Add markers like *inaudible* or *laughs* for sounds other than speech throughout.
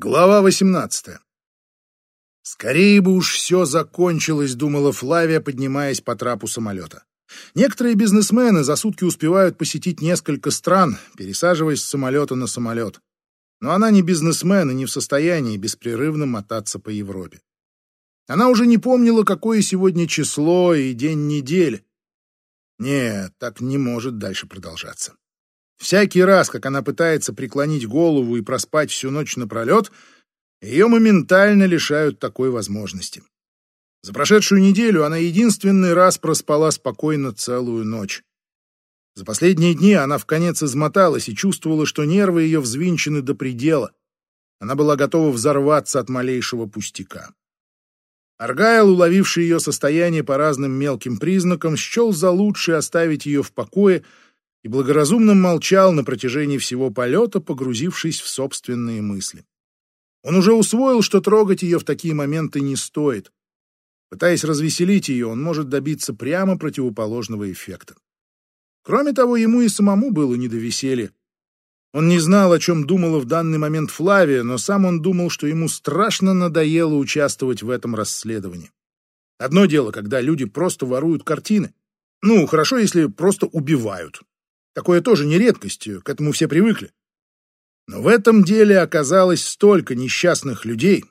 Глава 18. Скорее бы уж все закончилось, думала Флавия, поднимаясь по трапу самолета. Некоторые бизнесмены за сутки успевают посетить несколько стран, пересаживаясь с самолета на самолет. Но она не бизнесмен и не в состоянии беспрерывно мотаться по Европе. Она уже не помнила, какое сегодня число и день недели. Нет, так не может дальше продолжаться. Всякий раз, как она пытается преклонить голову и проспать всю ночь напролет, ее моментально лишают такой возможности. За прошедшую неделю она единственный раз проспала спокойно целую ночь. За последние дни она в конец измоталась и чувствовала, что нервы ее взвинчены до предела. Она была готова взорваться от малейшего пустяка. Аргайл, уловивший ее состояние по разным мелким признакам, счел за лучшее оставить ее в покое — и благоразумно молчал на протяжении всего полета, погрузившись в собственные мысли. Он уже усвоил, что трогать ее в такие моменты не стоит. Пытаясь развеселить ее, он может добиться прямо противоположного эффекта. Кроме того, ему и самому было не до веселья. Он не знал, о чем думала в данный момент Флавия, но сам он думал, что ему страшно надоело участвовать в этом расследовании. Одно дело, когда люди просто воруют картины. Ну, хорошо, если просто убивают. Такое тоже не редкость, к этому все привыкли. Но в этом деле оказалось столько несчастных людей,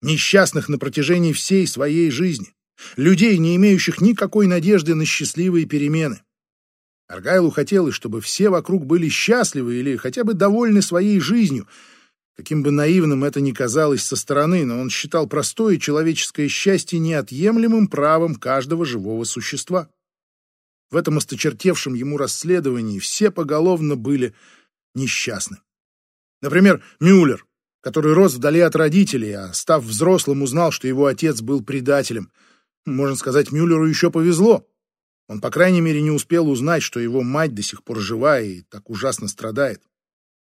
несчастных на протяжении всей своей жизни, людей, не имеющих никакой надежды на счастливые перемены. Аргайлу хотелось, чтобы все вокруг были счастливы или хотя бы довольны своей жизнью, каким бы наивным это ни казалось со стороны, но он считал простое человеческое счастье неотъемлемым правом каждого живого существа. В этом осточертевшем ему расследовании все поголовно были несчастны. Например, Мюллер, который рос вдали от родителей, а став взрослым, узнал, что его отец был предателем. Можно сказать, Мюллеру еще повезло. Он, по крайней мере, не успел узнать, что его мать до сих пор жива и так ужасно страдает.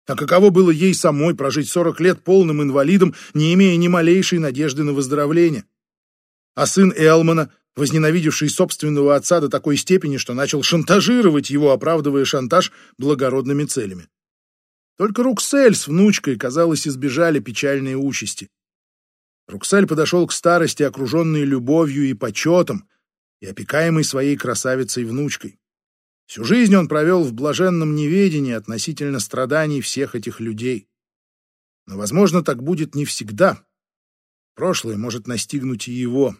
А каково было ей самой прожить 40 лет полным инвалидом, не имея ни малейшей надежды на выздоровление? А сын Элмана, возненавидевший собственного отца до такой степени, что начал шантажировать его, оправдывая шантаж благородными целями. Только Руксель с внучкой, казалось, избежали печальной участи. Руксель подошел к старости, окруженный любовью и почетом, и опекаемый своей красавицей-внучкой. Всю жизнь он провел в блаженном неведении относительно страданий всех этих людей. Но, возможно, так будет не всегда. Прошлое может настигнуть и его.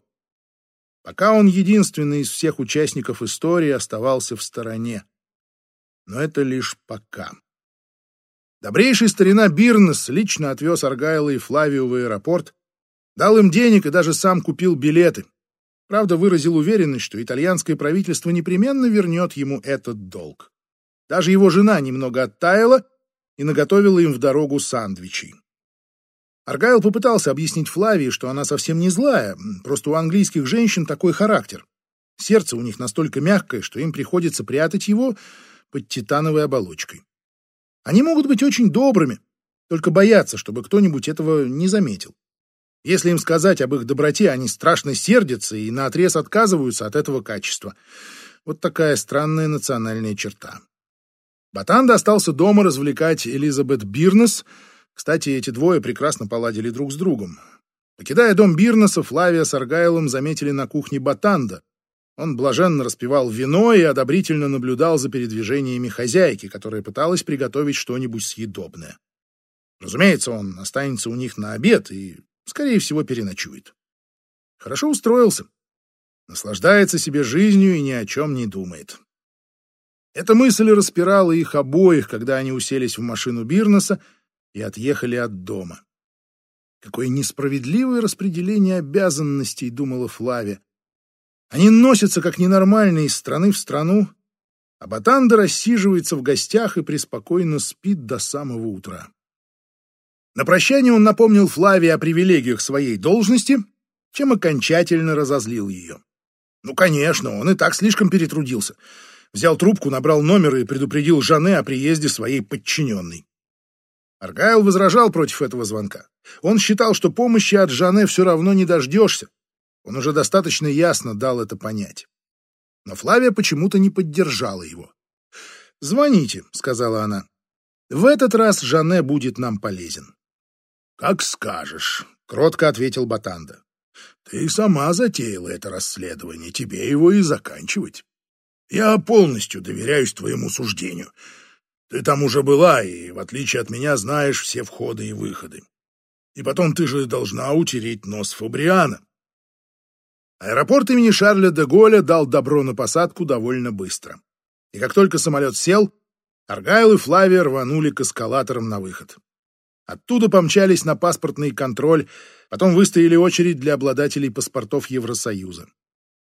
Пока он единственный из всех участников истории оставался в стороне. Но это лишь пока. Добрейший старина Бирнес лично отвез Аргайла и Флавию в аэропорт, дал им денег и даже сам купил билеты. Правда, выразил уверенность, что итальянское правительство непременно вернет ему этот долг. Даже его жена немного оттаяла и наготовила им в дорогу сандвичей. Аргайл попытался объяснить Флавии, что она совсем не злая, просто у английских женщин такой характер. Сердце у них настолько мягкое, что им приходится прятать его под титановой оболочкой. Они могут быть очень добрыми, только боятся, чтобы кто-нибудь этого не заметил. Если им сказать об их доброте, они страшно сердятся и наотрез отказываются от этого качества. Вот такая странная национальная черта. Батанда остался дома развлекать Элизабет Бирнес — кстати, эти двое прекрасно поладили друг с другом. Покидая дом Бирнеса, Флавия с Аргайлом заметили на кухне Батанда. Он блаженно распивал вино и одобрительно наблюдал за передвижениями хозяйки, которая пыталась приготовить что-нибудь съедобное. Разумеется, он останется у них на обед и, скорее всего, переночует. Хорошо устроился. Наслаждается себе жизнью и ни о чем не думает. Эта мысль распирала их обоих, когда они уселись в машину Бирнеса и отъехали от дома. Какое несправедливое распределение обязанностей, думала Флавия. Они носятся как ненормальные из страны в страну, а Батанда рассиживается в гостях и преспокойно спит до самого утра. На прощание он напомнил Флавии о привилегиях своей должности, чем окончательно разозлил ее. Ну, конечно, он и так слишком перетрудился. Взял трубку, набрал номер и предупредил Жанне о приезде своей подчиненной. Аргайл возражал против этого звонка. Он считал, что помощи от Жанне все равно не дождешься. Он уже достаточно ясно дал это понять. Но Флавия почему-то не поддержала его. «Звоните», — сказала она. «В этот раз Жанне будет нам полезен». Как скажешь, кротко ответил Батанда. Ты сама затеяла это расследование, тебе его и заканчивать. Я полностью доверяюсь твоему суждению. Ты там уже была, и, в отличие от меня, знаешь все входы и выходы. И потом ты же должна утереть нос Фабриана. Аэропорт имени Шарля де Голля дал добро на посадку довольно быстро. И как только самолет сел, Аргайл и Флавия рванули к эскалаторам на выход. Оттуда помчались на паспортный контроль, потом выстояли очередь для обладателей паспортов Евросоюза.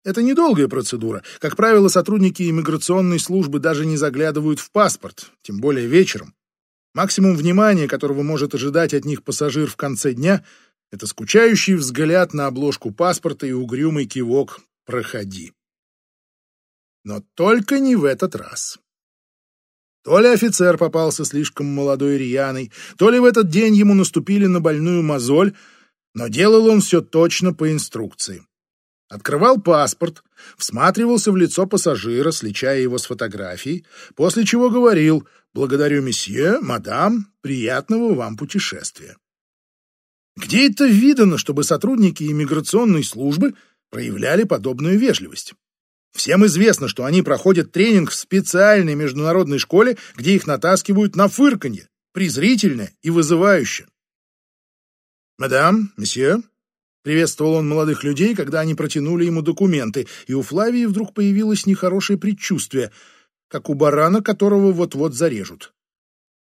Это недолгая процедура. Как правило, сотрудники иммиграционной службы даже не заглядывают в паспорт, тем более вечером. Максимум внимания, которого может ожидать от них пассажир в конце дня, это скучающий взгляд на обложку паспорта и угрюмый кивок «Проходи». Но только не в этот раз. То ли офицер попался слишком молодой рьяной, то ли в этот день ему наступили на больную мозоль, но делал он все точно по инструкции. Открывал паспорт, всматривался в лицо пассажира, сличая его с фотографией, после чего говорил «Благодарю, месье, мадам, приятного вам путешествия». Где это видано, чтобы сотрудники иммиграционной службы проявляли подобную вежливость? Всем известно, что они проходят тренинг в специальной международной школе, где их натаскивают на фырканье, презрительно и вызывающе. «Мадам, месье», — приветствовал он молодых людей, когда они протянули ему документы, и у Флавии вдруг появилось нехорошее предчувствие, как у барана, которого вот-вот зарежут.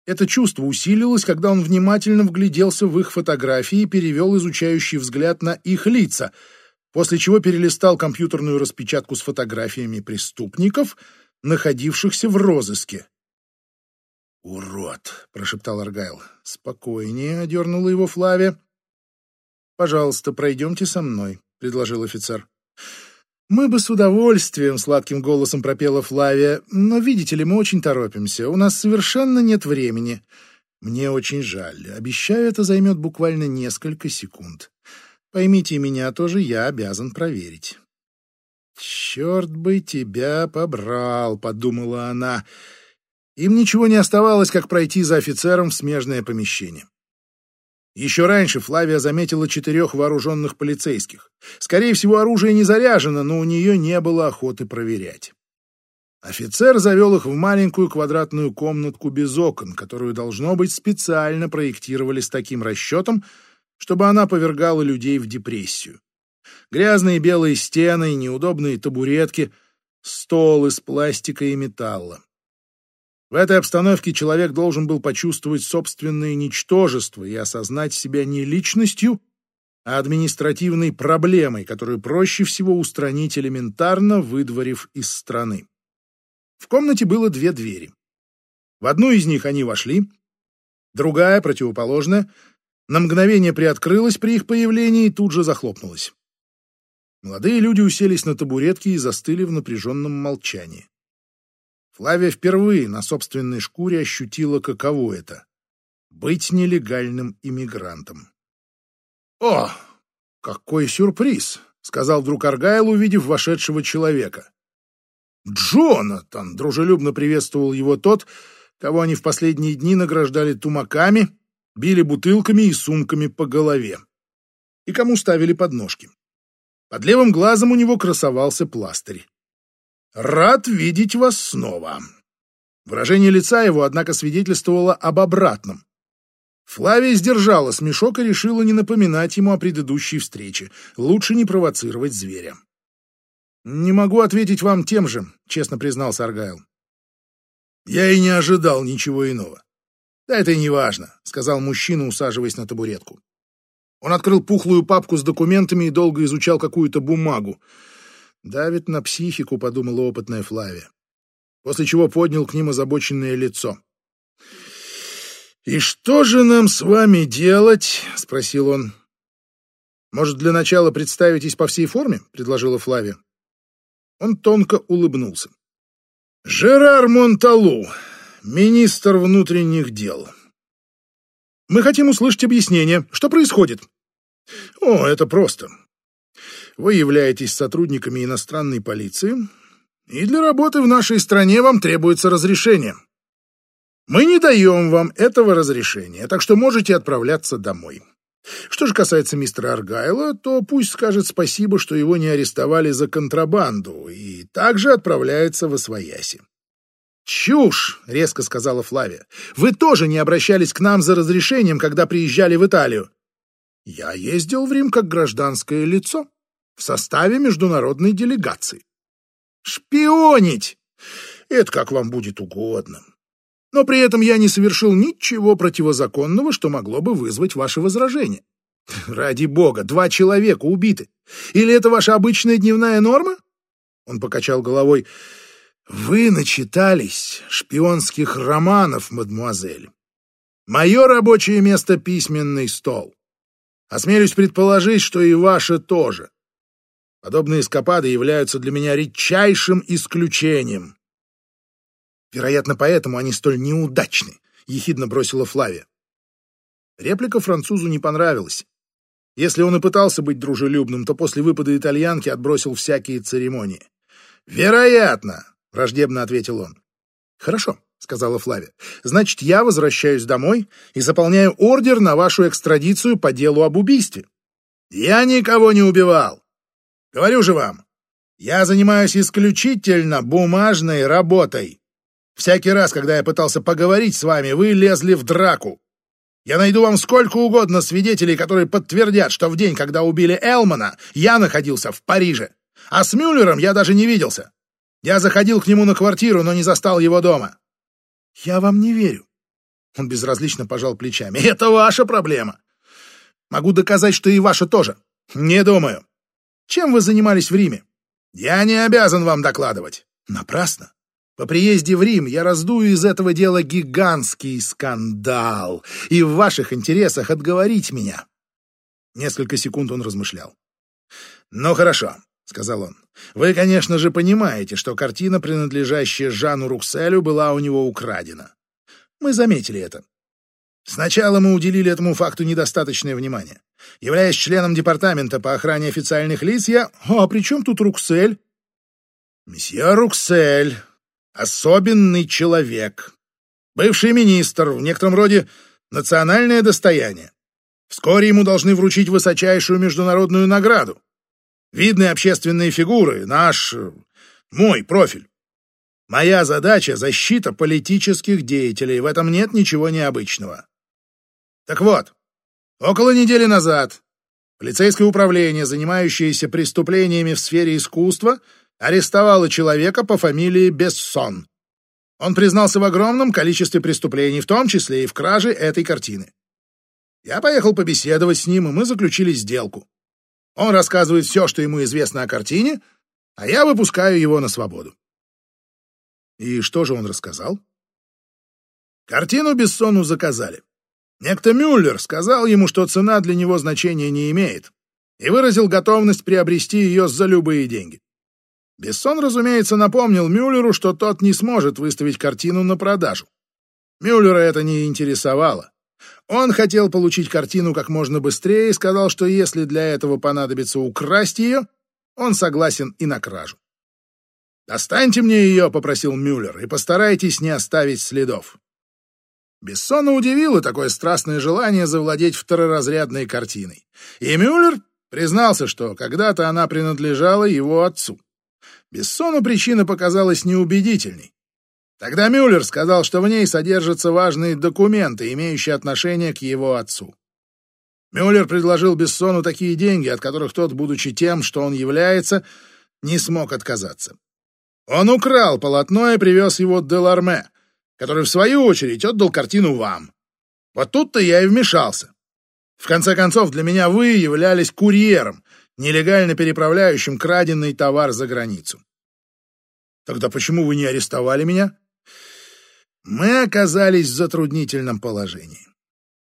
Это чувство усилилось, когда он внимательно вгляделся в их фотографии и перевел изучающий взгляд на их лица — после чего перелистал компьютерную распечатку с фотографиями преступников, находившихся в розыске. «Урод!» — прошептал Аргайл. «Спокойнее», — одернула его Флавия. «Пожалуйста, пройдемте со мной», — предложил офицер. «Мы бы с удовольствием», — сладким голосом пропела Флавия, «но, видите ли, мы очень торопимся. У нас совершенно нет времени. Мне очень жаль. Обещаю, это займет буквально несколько секунд. Поймите меня, тоже я обязан проверить. «Черт бы тебя побрал», — подумала она. Им ничего не оставалось, как пройти за офицером в смежное помещение. Еще раньше Флавия заметила четырех вооруженных полицейских. Скорее всего, оружие не заряжено, но у нее не было охоты проверять. Офицер завел их в маленькую квадратную комнатку без окон, которую, должно быть, специально проектировали с таким расчетом, чтобы она повергала людей в депрессию. Грязные белые стены, неудобные табуретки, стол из пластика и металла. В этой обстановке человек должен был почувствовать собственное ничтожество и осознать себя не личностью, а административной проблемой, которую проще всего устранить элементарно, выдворив из страны. В комнате было две двери. В одну из них они вошли, другая, противоположная, на мгновение приоткрылась при их появлении и тут же захлопнулась. Молодые люди уселись на табуретки и застыли в напряженном молчании. Флавия впервые на собственной шкуре ощутила, каково это — быть нелегальным иммигрантом. «О, какой сюрприз!» — сказал вдруг Аргайл, увидев вошедшего человека. «Джонатан!» — дружелюбно приветствовал его тот, кого они в последние дни награждали тумаками били бутылками и сумками по голове. И кому ставили подножки. Под левым глазом у него красовался пластырь. «Рад видеть вас снова». Выражение лица его, однако, свидетельствовало об обратном. Флавия сдержала смешок и решила не напоминать ему о предыдущей встрече. Лучше не провоцировать зверя. «Не могу ответить вам тем же», — честно признался Аргайл. «Я и не ожидал ничего иного. «Да это и не важно», — сказал мужчина, усаживаясь на табуретку. Он открыл пухлую папку с документами и долго изучал какую-то бумагу. «Давит на психику», — подумала опытная Флавия. После чего поднял к ним озабоченное лицо. «И что же нам с вами делать?» — спросил он. «Может, для начала представитесь по всей форме?» — предложила Флавия. Он тонко улыбнулся. «Жерар Монталу, министр внутренних дел. Мы хотим услышать объяснение, что происходит. О, это просто. Вы являетесь сотрудниками иностранной полиции, и для работы в нашей стране вам требуется разрешение. Мы не даем вам этого разрешения, так что можете отправляться домой. Что же касается мистера Аргайла, то пусть скажет спасибо, что его не арестовали за контрабанду, и также отправляется в Освояси. «Чушь!» — резко сказала Флавия. «Вы тоже не обращались к нам за разрешением, когда приезжали в Италию?» «Я ездил в Рим как гражданское лицо в составе международной делегации». «Шпионить!» «Это как вам будет угодно. Но при этом я не совершил ничего противозаконного, что могло бы вызвать ваше возражение. *laughs* Ради бога, два человека убиты. Или это ваша обычная дневная норма?» Он покачал головой. Вы начитались шпионских романов, мадемуазель. Мое рабочее место — письменный стол. Осмелюсь предположить, что и ваше тоже. Подобные эскапады являются для меня редчайшим исключением. Вероятно, поэтому они столь неудачны, — ехидно бросила Флавия. Реплика французу не понравилась. Если он и пытался быть дружелюбным, то после выпада итальянки отбросил всякие церемонии. «Вероятно», враждебно ответил он. Хорошо, сказала Флавия. Значит, я возвращаюсь домой и заполняю ордер на вашу экстрадицию по делу об убийстве. Я никого не убивал. Говорю же вам, я занимаюсь исключительно бумажной работой. Всякий раз, когда я пытался поговорить с вами, вы лезли в драку. Я найду вам сколько угодно свидетелей, которые подтвердят, что в день, когда убили Элмана, я находился в Париже. А с Мюллером я даже не виделся. Я заходил к нему на квартиру, но не застал его дома. Я вам не верю. Он безразлично пожал плечами. Это ваша проблема. Могу доказать, что и ваша тоже. Не думаю. Чем вы занимались в Риме? Я не обязан вам докладывать. Напрасно. По приезде в Рим я раздую из этого дела гигантский скандал, и в ваших интересах отговорить меня. Несколько секунд он размышлял. Ну хорошо, — сказал он. «Вы, конечно же, понимаете, что картина, принадлежащая Жану Рукселю, была у него украдена. Мы заметили это. Сначала мы уделили этому факту недостаточное внимание. Являясь членом департамента по охране официальных лиц, я... А при чем тут Руксель? Месье Руксель — особенный человек. Бывший министр, в некотором роде национальное достояние. Вскоре ему должны вручить высочайшую международную награду. Видные общественные фигуры, наш... мой профиль. Моя задача — защита политических деятелей, в этом нет ничего необычного. Так вот, около недели назад полицейское управление, занимающееся преступлениями в сфере искусства, арестовало человека по фамилии Бессон. Он признался в огромном количестве преступлений, в том числе и в краже этой картины. Я поехал побеседовать с ним, и мы заключили сделку. Он рассказывает все, что ему известно о картине, а я выпускаю его на свободу. И что же он рассказал? Картину Бессону заказали. Некто Мюллер сказал ему, что цена для него значения не имеет, и выразил готовность приобрести ее за любые деньги. Бессон, разумеется, напомнил Мюллеру, что тот не сможет выставить картину на продажу. Мюллера это не интересовало. Он хотел получить картину как можно быстрее и сказал, что если для этого понадобится украсть ее, он согласен и на кражу. «Достаньте мне ее», — попросил Мюллер, — «и постарайтесь не оставить следов». Бессона удивило такое страстное желание завладеть второразрядной картиной. И Мюллер признался, что когда-то она принадлежала его отцу. Бессону причина показалась неубедительной. Тогда Мюллер сказал, что в ней содержатся важные документы, имеющие отношение к его отцу. Мюллер предложил Бессону такие деньги, от которых тот, будучи тем, что он является, не смог отказаться. Он украл полотно и привез его в Деларме, который, в свою очередь, отдал картину вам. Вот тут-то я и вмешался. В конце концов, для меня вы являлись курьером, нелегально переправляющим краденный товар за границу. Тогда почему вы не арестовали меня? Мы оказались в затруднительном положении.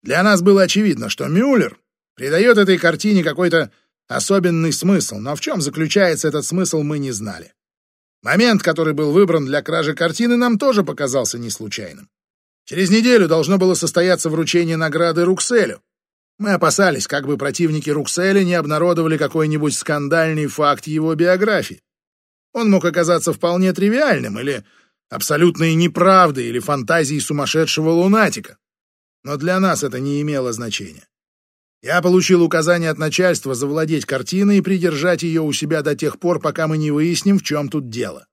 Для нас было очевидно, что Мюллер придает этой картине какой-то особенный смысл, но в чем заключается этот смысл, мы не знали. Момент, который был выбран для кражи картины, нам тоже показался не случайным. Через неделю должно было состояться вручение награды Рукселю. Мы опасались, как бы противники Рукселя не обнародовали какой-нибудь скандальный факт его биографии. Он мог оказаться вполне тривиальным или абсолютной неправдой или фантазией сумасшедшего лунатика. Но для нас это не имело значения. Я получил указание от начальства завладеть картиной и придержать ее у себя до тех пор, пока мы не выясним, в чем тут дело.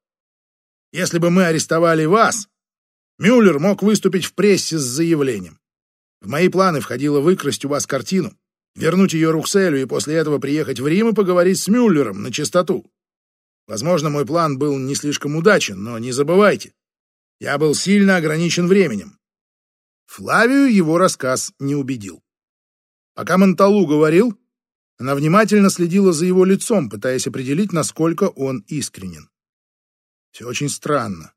Если бы мы арестовали вас, Мюллер мог выступить в прессе с заявлением. В мои планы входило выкрасть у вас картину, вернуть ее Рукселю и после этого приехать в Рим и поговорить с Мюллером на чистоту. Возможно, мой план был не слишком удачен, но не забывайте, я был сильно ограничен временем. Флавию его рассказ не убедил. Пока Монталу говорил, она внимательно следила за его лицом, пытаясь определить, насколько он искренен. Все очень странно.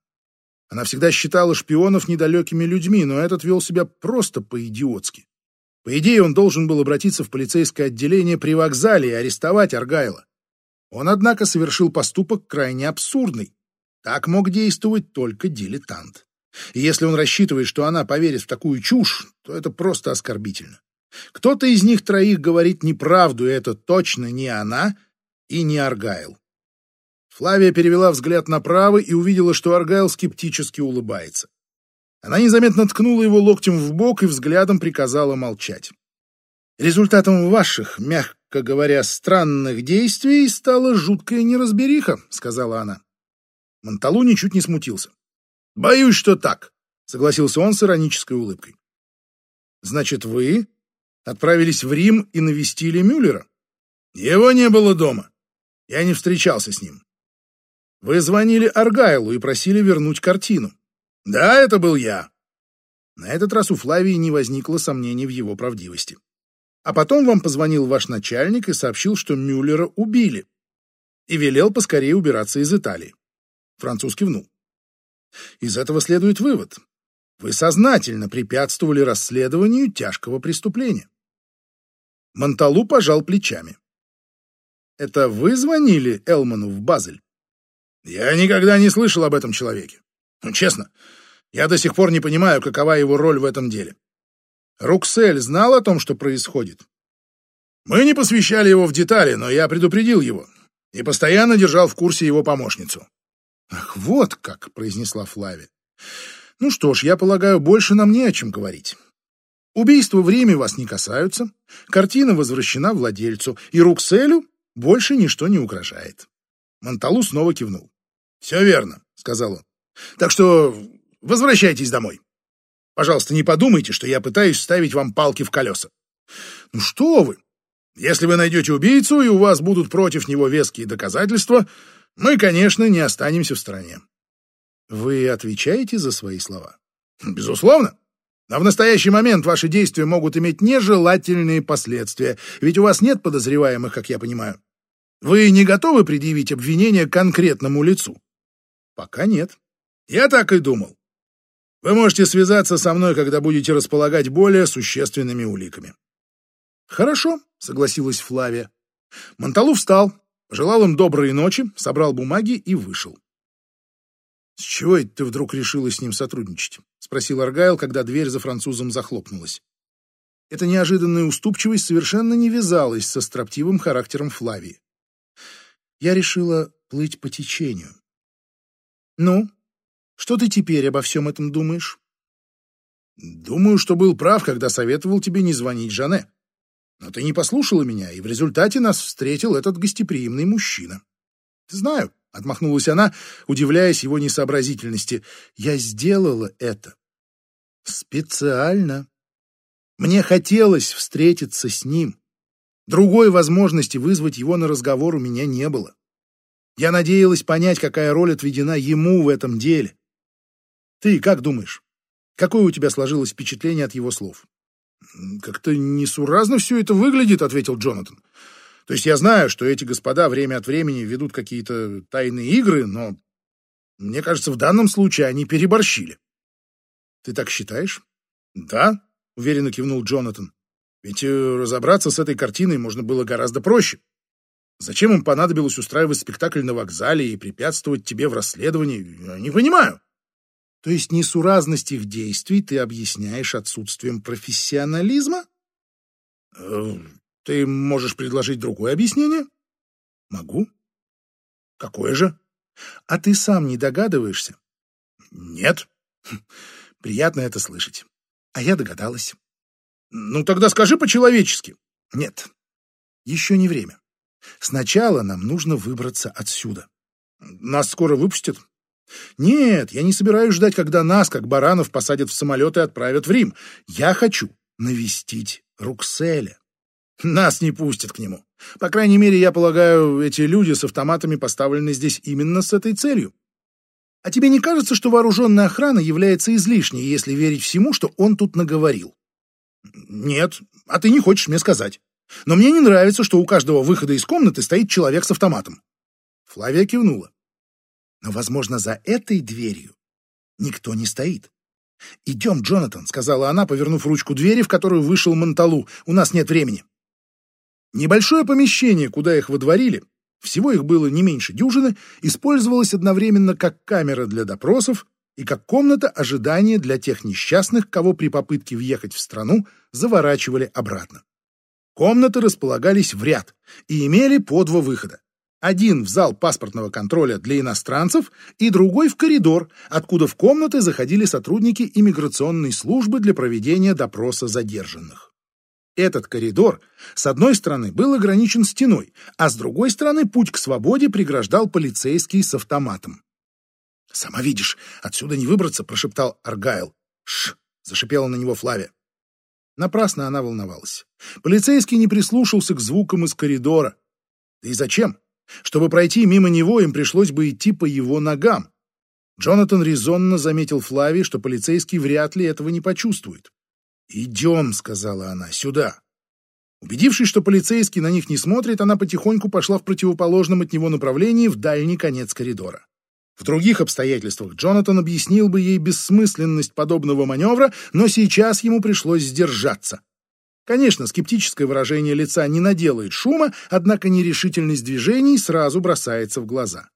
Она всегда считала шпионов недалекими людьми, но этот вел себя просто по-идиотски. По идее, он должен был обратиться в полицейское отделение при вокзале и арестовать Аргайла. Он, однако, совершил поступок крайне абсурдный. Так мог действовать только дилетант. И если он рассчитывает, что она поверит в такую чушь, то это просто оскорбительно. Кто-то из них троих говорит неправду, и это точно не она и не Аргайл. Флавия перевела взгляд направо и увидела, что Аргайл скептически улыбается. Она незаметно ткнула его локтем в бок и взглядом приказала молчать. «Результатом ваших, мягко говоря, странных действий стала жуткая неразбериха», — сказала она. Монталу ничуть не смутился. «Боюсь, что так», — согласился он с иронической улыбкой. «Значит, вы отправились в Рим и навестили Мюллера?» «Его не было дома. Я не встречался с ним. Вы звонили Аргайлу и просили вернуть картину. Да, это был я. На этот раз у Флавии не возникло сомнений в его правдивости. А потом вам позвонил ваш начальник и сообщил, что Мюллера убили. И велел поскорее убираться из Италии. Француз кивнул. Из этого следует вывод. Вы сознательно препятствовали расследованию тяжкого преступления. Монталу пожал плечами. Это вы звонили Элману в Базель? Я никогда не слышал об этом человеке. Ну, честно, я до сих пор не понимаю, какова его роль в этом деле. Руксель знал о том, что происходит? Мы не посвящали его в детали, но я предупредил его и постоянно держал в курсе его помощницу. «Ах, вот как!» — произнесла Флави. «Ну что ж, я полагаю, больше нам не о чем говорить. Убийства в Риме вас не касаются, картина возвращена владельцу, и Рукселю больше ничто не угрожает. Монталу снова кивнул. «Все верно», — сказал он. «Так что возвращайтесь домой. Пожалуйста, не подумайте, что я пытаюсь ставить вам палки в колеса. Ну что вы! Если вы найдете убийцу, и у вас будут против него веские доказательства, мы, конечно, не останемся в стороне. Вы отвечаете за свои слова? Безусловно. А в настоящий момент ваши действия могут иметь нежелательные последствия, ведь у вас нет подозреваемых, как я понимаю. Вы не готовы предъявить обвинение конкретному лицу? Пока нет. Я так и думал. Вы можете связаться со мной, когда будете располагать более существенными уликами. Хорошо, согласилась Флавия. Монталу встал, пожелал им доброй ночи, собрал бумаги и вышел. «С чего это ты вдруг решила с ним сотрудничать?» — спросил Аргайл, когда дверь за французом захлопнулась. Эта неожиданная уступчивость совершенно не вязалась со строптивым характером Флавии я решила плыть по течению. Ну, что ты теперь обо всем этом думаешь? Думаю, что был прав, когда советовал тебе не звонить Жане. Но ты не послушала меня, и в результате нас встретил этот гостеприимный мужчина. Знаю, — отмахнулась она, удивляясь его несообразительности. «Я сделала это. Специально. Мне хотелось встретиться с ним. Другой возможности вызвать его на разговор у меня не было. Я надеялась понять, какая роль отведена ему в этом деле. Ты как думаешь? Какое у тебя сложилось впечатление от его слов? Как-то несуразно все это выглядит, ответил Джонатан. То есть я знаю, что эти господа время от времени ведут какие-то тайные игры, но мне кажется, в данном случае они переборщили. Ты так считаешь? Да, уверенно кивнул Джонатан. Ведь э, разобраться с этой картиной можно было гораздо проще. Зачем им понадобилось устраивать спектакль на вокзале и препятствовать тебе в расследовании? Я не понимаю. То есть несуразность их действий ты объясняешь отсутствием профессионализма? Ты можешь предложить другое объяснение? Могу. Какое же? А ты сам не догадываешься? Нет. *laughs* Приятно это слышать. А я догадалась. Ну тогда скажи по-человечески. Нет, еще не время. Сначала нам нужно выбраться отсюда. Нас скоро выпустят? Нет, я не собираюсь ждать, когда нас, как баранов, посадят в самолет и отправят в Рим. Я хочу навестить Рукселя. Нас не пустят к нему. По крайней мере, я полагаю, эти люди с автоматами поставлены здесь именно с этой целью. А тебе не кажется, что вооруженная охрана является излишней, если верить всему, что он тут наговорил? Нет, а ты не хочешь мне сказать. Но мне не нравится, что у каждого выхода из комнаты стоит человек с автоматом. Флавия кивнула. Но, возможно, за этой дверью никто не стоит. «Идем, Джонатан», — сказала она, повернув ручку двери, в которую вышел Монталу. «У нас нет времени». Небольшое помещение, куда их водворили, всего их было не меньше дюжины, использовалось одновременно как камера для допросов и как комната ожидания для тех несчастных, кого при попытке въехать в страну заворачивали обратно. Комнаты располагались в ряд и имели по два выхода. Один в зал паспортного контроля для иностранцев и другой в коридор, откуда в комнаты заходили сотрудники иммиграционной службы для проведения допроса задержанных. Этот коридор с одной стороны был ограничен стеной, а с другой стороны путь к свободе преграждал полицейский с автоматом. «Сама видишь, отсюда не выбраться», — прошептал Аргайл. «Ш!» — зашипела на него Флавия. Напрасно она волновалась. Полицейский не прислушался к звукам из коридора. Да и зачем? Чтобы пройти мимо него, им пришлось бы идти по его ногам. Джонатан резонно заметил Флавии, что полицейский вряд ли этого не почувствует. «Идем», — сказала она, — «сюда». Убедившись, что полицейский на них не смотрит, она потихоньку пошла в противоположном от него направлении в дальний конец коридора. В других обстоятельствах Джонатан объяснил бы ей бессмысленность подобного маневра, но сейчас ему пришлось сдержаться. Конечно, скептическое выражение лица не наделает шума, однако нерешительность движений сразу бросается в глаза.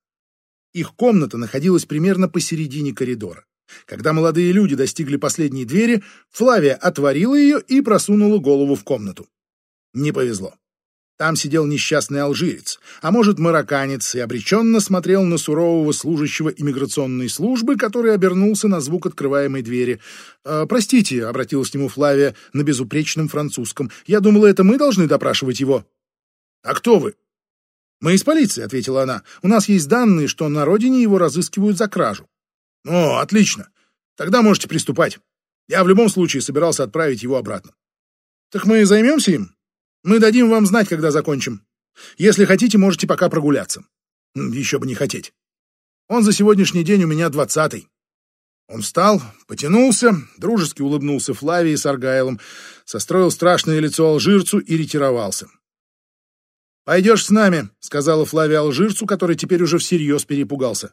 Их комната находилась примерно посередине коридора. Когда молодые люди достигли последней двери, Флавия отворила ее и просунула голову в комнату. Не повезло. Там сидел несчастный алжирец, а может, марокканец, и обреченно смотрел на сурового служащего иммиграционной службы, который обернулся на звук открываемой двери. «Э, «Простите», — обратилась к нему Флавия на безупречном французском, — «я думала, это мы должны допрашивать его». «А кто вы?» «Мы из полиции», — ответила она. «У нас есть данные, что на родине его разыскивают за кражу». «О, отлично. Тогда можете приступать. Я в любом случае собирался отправить его обратно». «Так мы займемся им?» Мы дадим вам знать, когда закончим. Если хотите, можете пока прогуляться. Еще бы не хотеть. Он за сегодняшний день у меня двадцатый. Он встал, потянулся, дружески улыбнулся Флавии с Аргайлом, состроил страшное лицо алжирцу и ретировался. «Пойдешь с нами», — сказала Флавия алжирцу, который теперь уже всерьез перепугался.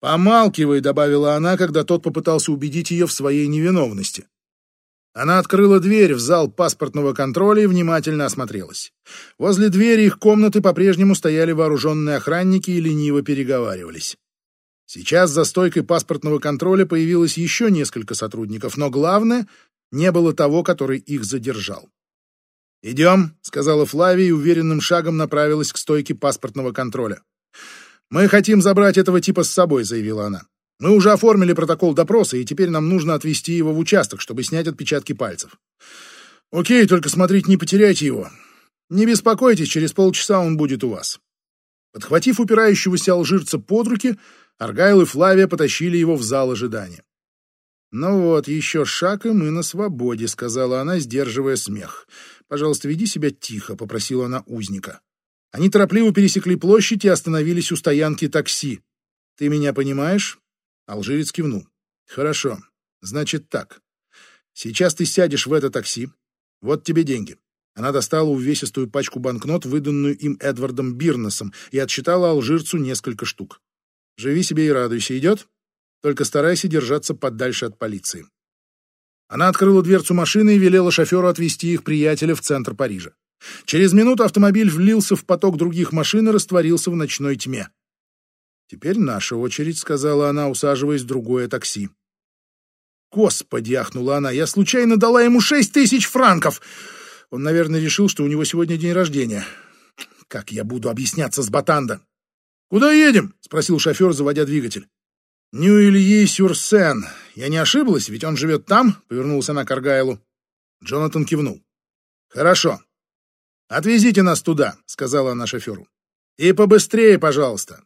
«Помалкивай», — добавила она, когда тот попытался убедить ее в своей невиновности. Она открыла дверь в зал паспортного контроля и внимательно осмотрелась. Возле двери их комнаты по-прежнему стояли вооруженные охранники и лениво переговаривались. Сейчас за стойкой паспортного контроля появилось еще несколько сотрудников, но главное, не было того, который их задержал. «Идем», — сказала Флавия и уверенным шагом направилась к стойке паспортного контроля. «Мы хотим забрать этого типа с собой», — заявила она. Мы уже оформили протокол допроса, и теперь нам нужно отвезти его в участок, чтобы снять отпечатки пальцев. Окей, только смотрите, не потеряйте его. Не беспокойтесь, через полчаса он будет у вас. Подхватив упирающегося алжирца под руки, Аргайл и Флавия потащили его в зал ожидания. «Ну вот, еще шаг, и мы на свободе», — сказала она, сдерживая смех. «Пожалуйста, веди себя тихо», — попросила она узника. Они торопливо пересекли площадь и остановились у стоянки такси. «Ты меня понимаешь?» Алжирец кивнул. «Хорошо. Значит так. Сейчас ты сядешь в это такси. Вот тебе деньги». Она достала увесистую пачку банкнот, выданную им Эдвардом Бирнесом, и отсчитала алжирцу несколько штук. «Живи себе и радуйся. Идет? Только старайся держаться подальше от полиции». Она открыла дверцу машины и велела шоферу отвезти их приятеля в центр Парижа. Через минуту автомобиль влился в поток других машин и растворился в ночной тьме. «Теперь наша очередь», — сказала она, усаживаясь в другое такси. «Господи!» — ахнула она. «Я случайно дала ему шесть тысяч франков!» Он, наверное, решил, что у него сегодня день рождения. «Как я буду объясняться с Батанда?» «Куда едем?» — спросил шофер, заводя двигатель. «Нью-Ильи-Сюрсен. Я не ошиблась, ведь он живет там?» — повернулся она к Аргайлу. Джонатан кивнул. «Хорошо. «Отвезите нас туда», — сказала она шоферу. «И побыстрее, пожалуйста».